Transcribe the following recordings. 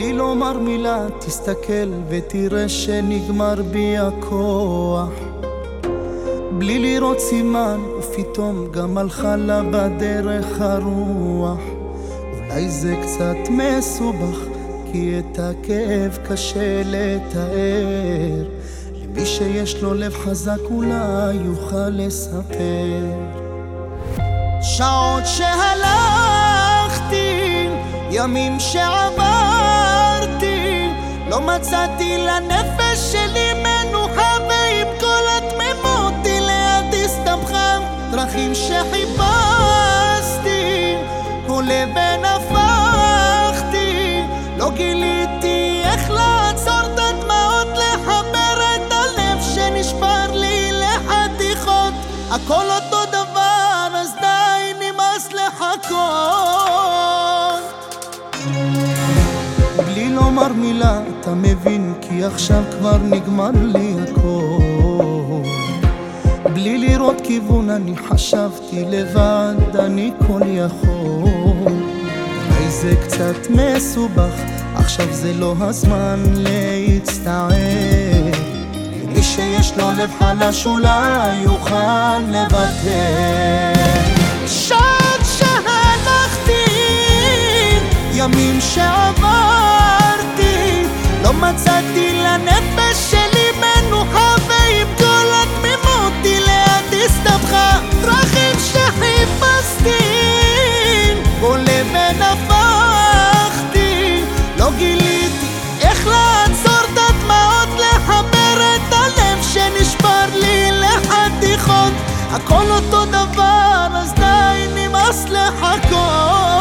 לומר מילה, תסתכל ותראה שנגמר בי הכוח. בלי לראות סימן, ופתאום גם הלכה לה בדרך הרוח. אולי זה קצת מסובך, כי את הכאב קשה לתאר. למי שיש לו לב חזק אולי יוכל לספר. שעות שהלכתי, ימים שעברתי, לא מצאתי לנפש שלי מנוחה ועם כל התמימות היא ליד הסתבכה. דרכים שחיפשתי, כל אבן הפכתי, לא גיליתי איך לעצור את הדמעות, לחבר את הלב שנשבר לי לחתיכות. הכל אותו מילה אתה מבין כי עכשיו כבר נגמר לי הכל. בלי לראות כיוון אני חשבתי לבד אני כל יכול. אולי זה קצת מסובך עכשיו זה לא הזמן להצטער. מי שיש לו לב חלש אולי יוכל לוותר. שעת שהלכתי, ימים לא מצאתי לנפש שלי מנוחה ועם כל התמימות היא ליד הסתבכה. דרכים שחיפשתי כל אבן הפכתי לא גיליתי איך לעצור את הדמעות לחבר את הלב שנשבר לי לחתיכות. הכל אותו דבר אז די נמאס לחכות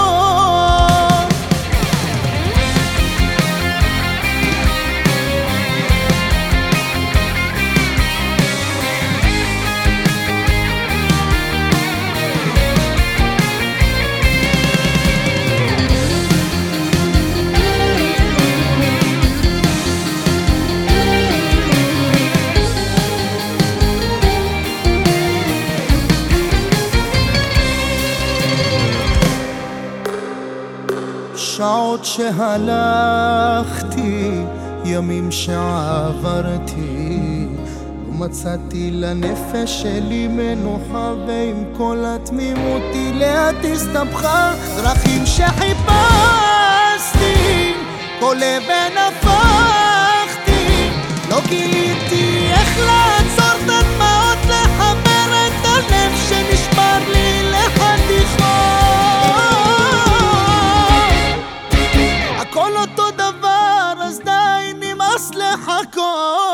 שעות שהלכתי, ימים שעברתי, לא מצאתי לנפש שלי מנוחה, ועם כל התמימות היא לאט הסתבכה, דרכים שחיפשתי, כל אבן הכל